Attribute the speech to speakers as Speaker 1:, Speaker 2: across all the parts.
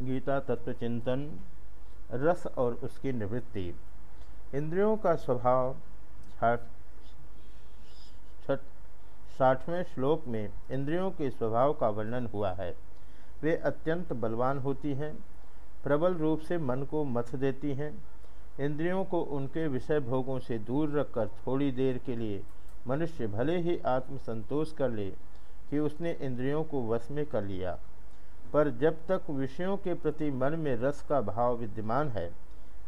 Speaker 1: गीता तत्व चिंतन, रस और उसकी निवृत्ति। इंद्रियों का स्वभाव छठ साठवें श्लोक में इंद्रियों के स्वभाव का वर्णन हुआ है। वे अत्यंत बलवान होती हैं, प्रबल रूप से मन को मथ देती हैं। इंद्रियों को उनके विषय भोगों से दूर रखकर थोड़ी देर के लिए मनुष्य भले ही आत्मसंतोष कर ले कि उसने इंद्रियों को वश में कर लिया। पर जब तक विषयों के प्रति मन में रस का भाव विद्यमान है,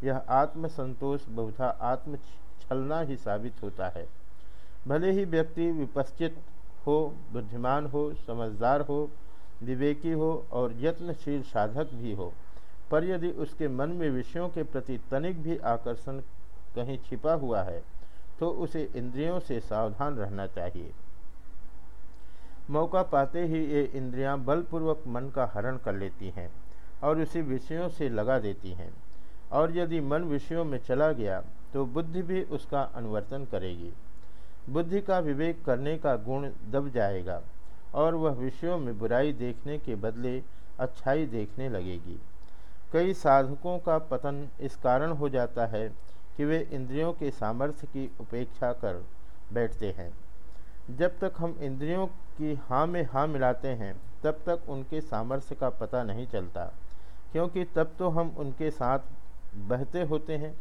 Speaker 1: यह आत्मसंतोष बहुधा आत्म छलना ही साबित होता है। भले ही व्यक्ति विपश्चित हो, बुद्धिमान हो, समझदार हो, विवेकी हो और यत्नशील साधक भी हो, पर यदि उसके मन में विषयों के प्रति तनिक भी आकर्षण कहीं छिपा हुआ है तो उसे इंद्रियों से सावधान रहना चाहिए। मौका पाते ही ये इंद्रियाँ बलपूर्वक मन का हरण कर लेती हैं और उसे विषयों से लगा देती हैं। और यदि मन विषयों में चला गया तो बुद्धि भी उसका अनुवर्तन करेगी। बुद्धि का विवेक करने का गुण दब जाएगा और वह विषयों में बुराई देखने के बदले अच्छाई देखने लगेगी। कई साधकों का पतन इस कारण हो जाता है कि वे इंद्रियों के सामर्थ्य की उपेक्षा कर बैठते हैं। जब तक हम इंद्रियों की हाँ में हाँ मिलाते हैं, तब तक उनके सामर्थ्य का पता नहीं चलता। क्योंकि तब तो हम उनके साथ बहते होते हैं,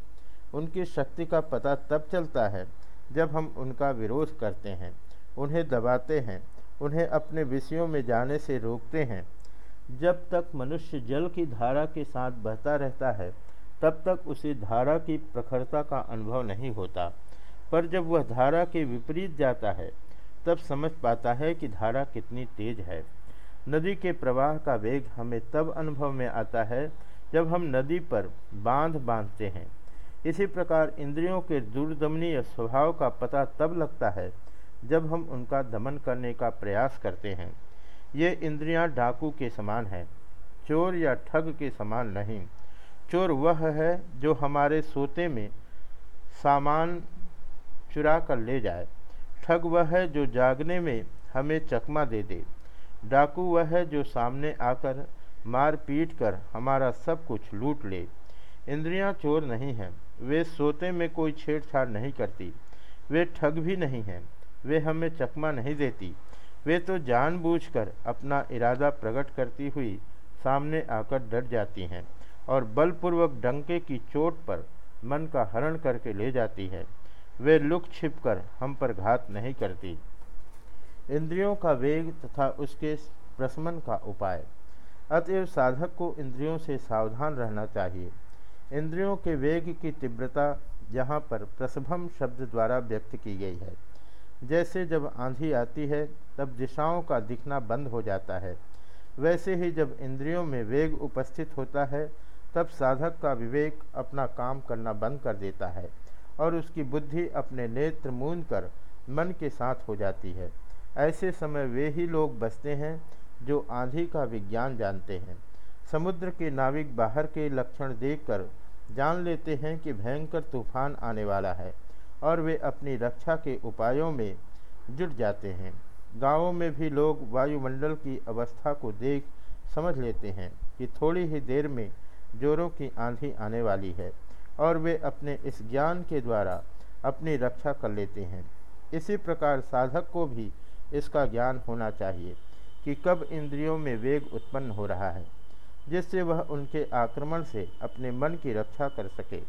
Speaker 1: उनकी शक्ति का पता तब चलता है जब हम उनका विरोध करते हैं, उन्हें दबाते हैं, उन्हें अपने विषयों में जाने से रोकते हैं। जब तक मनुष्य जल की धारा के साथ बहता रहता है, तब तक उसे धारा की प्रखरता का अनुभव नहीं होता। पर जब वह धारा के विपरीत जाता है तब समझ पाता है कि धारा कितनी तेज है। नदी के प्रवाह का वेग हमें तब अनुभव में आता है जब हम नदी पर बाँध बांधते हैं। इसी प्रकार इंद्रियों के दूरदमनीय स्वभाव का पता तब लगता है जब हम उनका दमन करने का प्रयास करते हैं। ये इंद्रियाँ डाकू के समान हैं, चोर या ठग के समान नहीं। चोर वह है जो हमारे सोते में सामान चुरा कर ले जाए। ठग वह है जो जागने में हमें चकमा दे दे। डाकू वह है जो सामने आकर मार पीट कर हमारा सब कुछ लूट ले। इंद्रियाँ चोर नहीं हैं, वे सोते में कोई छेड़छाड़ नहीं करती। वे ठग भी नहीं हैं, वे हमें चकमा नहीं देती। वे तो जानबूझकर अपना इरादा प्रकट करती हुई सामने आकर डट जाती हैं और बलपूर्वक डंके की चोट पर मन का हरण करके ले जाती है। वे लुक छिप कर हम पर घात नहीं करती। इंद्रियों का वेग तथा उसके प्रशमन का उपाय। अतएव साधक को इंद्रियों से सावधान रहना चाहिए। इंद्रियों के वेग की तीव्रता यहाँ पर प्रसभम शब्द द्वारा व्यक्त की गई है। जैसे जब आंधी आती है, तब दिशाओं का दिखना बंद हो जाता है। वैसे ही जब इंद्रियों में वेग उपस्थित होता है, तब साधक का विवेक अपना काम करना बंद कर देता है। और उसकी बुद्धि अपने नेत्र मूंद कर मन के साथ हो जाती है। ऐसे समय वे ही लोग बसते हैं जो आंधी का विज्ञान जानते हैं। समुद्र के नाविक बाहर के लक्षण देखकर जान लेते हैं कि भयंकर तूफ़ान आने वाला है और वे अपनी रक्षा के उपायों में जुट जाते हैं। गाँवों में भी लोग वायुमंडल की अवस्था को देख समझ लेते हैं कि थोड़ी ही देर में जोरों की आंधी आने वाली है। और वे अपने इस ज्ञान के द्वारा अपनी रक्षा कर लेते हैं। इसी प्रकार साधक को भी इसका ज्ञान होना चाहिए कि कब इंद्रियों में वेग उत्पन्न हो रहा है, जिससे वह उनके आक्रमण से अपने मन की रक्षा कर सके।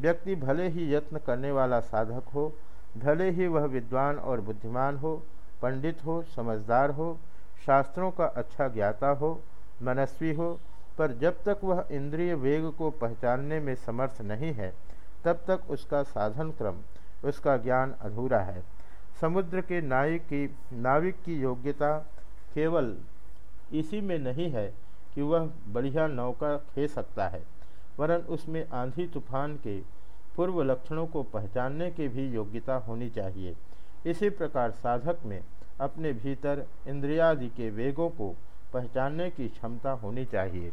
Speaker 1: व्यक्ति भले ही यत्न करने वाला साधक हो, भले ही वह विद्वान और बुद्धिमान हो, पंडित हो, समझदार हो, शास्त्रों का अच्छा ज्ञाता हो, मनस्वी हो पर जब तक वह इंद्रिय वेग को पहचानने में समर्थ नहीं है, तब तक उसका साधन क्रम, उसका ज्ञान अधूरा है। समुद्र के नाविक की नाविक की योग्यता केवल इसी में नहीं है कि वह बढ़िया नौका खे सकता है, वरन उसमें आंधी तूफ़ान के पूर्व लक्षणों को पहचानने की भी योग्यता होनी चाहिए। इसी प्रकार साधक में अपने भीतर इंद्रियादि के वेगों को पहचानने की क्षमता होनी चाहिए।